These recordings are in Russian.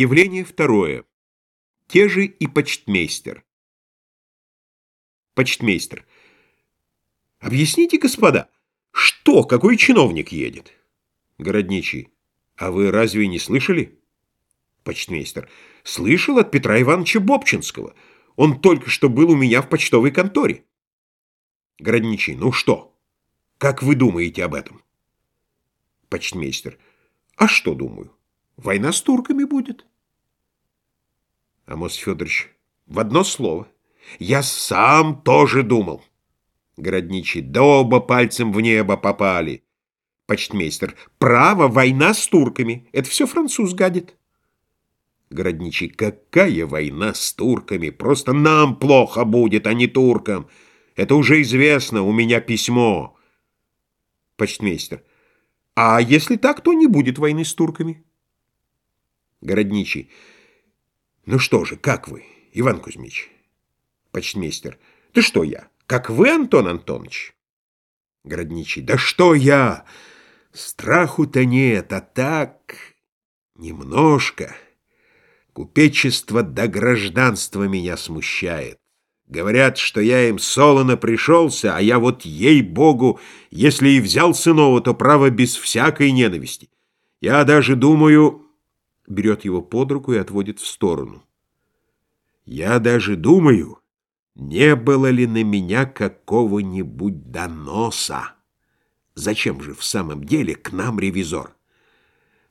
Явление второе. Те же и почтмейстер. Почтмейстер. Объясните, господа, что, какой чиновник едет? Городничий. А вы разве не слышали? Почтмейстер. Слышал от Петра Ивановича Бобчинского. Он только что был у меня в почтовой конторе. Городничий. Ну что? Как вы думаете об этом? Почтмейстер. А что думаю? Война с турками будет. Амос Федорович. В одно слово. Я сам тоже думал. Городничий. Да оба пальцем в небо попали. Почтмейстер. Право, война с турками. Это все француз гадит. Городничий. Какая война с турками? Просто нам плохо будет, а не туркам. Это уже известно, у меня письмо. Почтмейстер. А если так, то не будет войны с турками. Городничий. Ну что же, как вы, Иван Кузьмич? Почтмейстер. Да что я? Как вы, Антон Антонович? Городничий. Да что я? Страху-то нет, а так... Немножко. Купечество до гражданства меня смущает. Говорят, что я им солоно пришелся, а я вот, ей-богу, если и взял сынова, то право без всякой ненависти. Я даже думаю... Берет его под руку и отводит в сторону. Я даже думаю, не было ли на меня какого-нибудь доноса. Зачем же в самом деле к нам ревизор?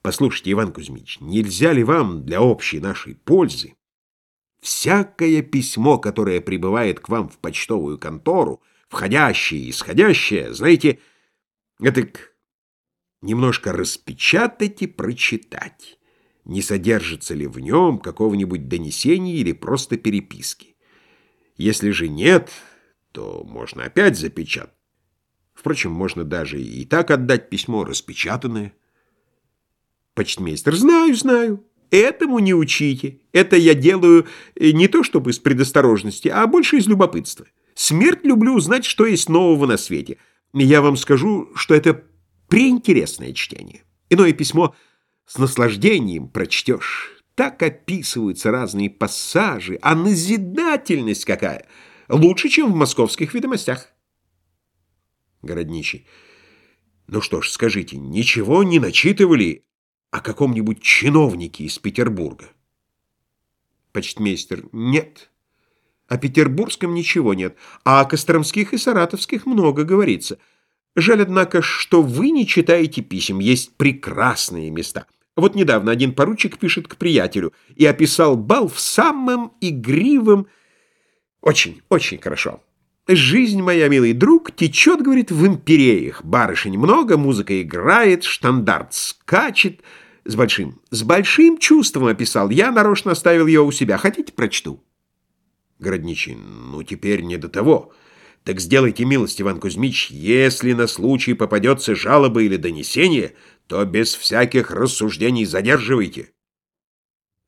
Послушайте, Иван Кузьмич, нельзя ли вам для общей нашей пользы всякое письмо, которое прибывает к вам в почтовую контору, входящее и исходящее, знаете, это немножко распечатать и прочитать, не содержится ли в нем какого-нибудь донесения или просто переписки. Если же нет, то можно опять запечатать. Впрочем, можно даже и так отдать письмо распечатанное. Почтмейстер, знаю, знаю. Этому не учите. Это я делаю э, не то чтобы из предосторожности, а больше из любопытства. Смерть люблю узнать, что есть нового на свете. Я вам скажу, что это преинтересное чтение. Иное письмо с наслаждением прочтешь. Так описываются разные пассажи, а назидательность какая! Лучше, чем в московских ведомостях. Городничий. Ну что ж, скажите, ничего не начитывали о каком-нибудь чиновнике из Петербурга? Почтмейстер. Нет. О петербургском ничего нет, а о костромских и саратовских много говорится. Жаль, однако, что вы не читаете писем, есть прекрасные места. Вот недавно один поручик пишет к приятелю и описал бал в самом игривом... Очень, очень хорошо. «Жизнь моя, милый друг, течет, — говорит, — в империях. Барышень много, музыка играет, штандарт скачет. С большим, с большим чувством описал. Я нарочно оставил его у себя. Хотите, прочту?» Городничий. «Ну, теперь не до того. Так сделайте милость, Иван Кузьмич, если на случай попадется жалоба или донесение, то без всяких рассуждений задерживайте».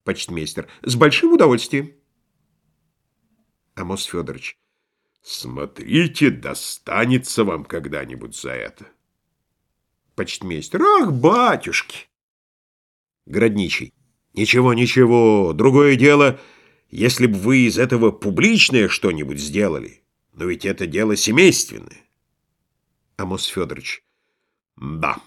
Почтмейстер. «С большим удовольствием». Амос Федорович. Смотрите, достанется вам когда-нибудь за это. Почтмейстер. Ах, батюшки! Городничий. Ничего, ничего, другое дело, если бы вы из этого публичное что-нибудь сделали. Но ведь это дело семейственное. Амос Федорович. Да,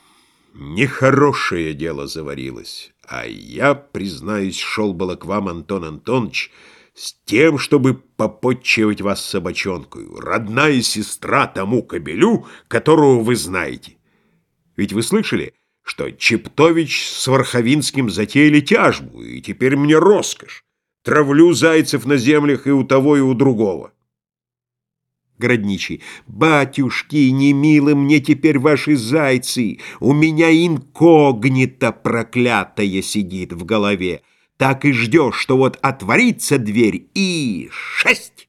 нехорошее дело заварилось. А я, признаюсь, шел было к вам, Антон Антонович, с тем, чтобы попотчевать вас собачонкою, родная сестра тому кобелю, которого вы знаете. Ведь вы слышали, что Чептович с Варховинским затеяли тяжбу, и теперь мне роскошь. Травлю зайцев на землях и у того, и у другого. Городничий. «Батюшки, не милы мне теперь ваши зайцы! У меня инкогнито проклятая сидит в голове!» так и ждешь, что вот отворится дверь и шесть.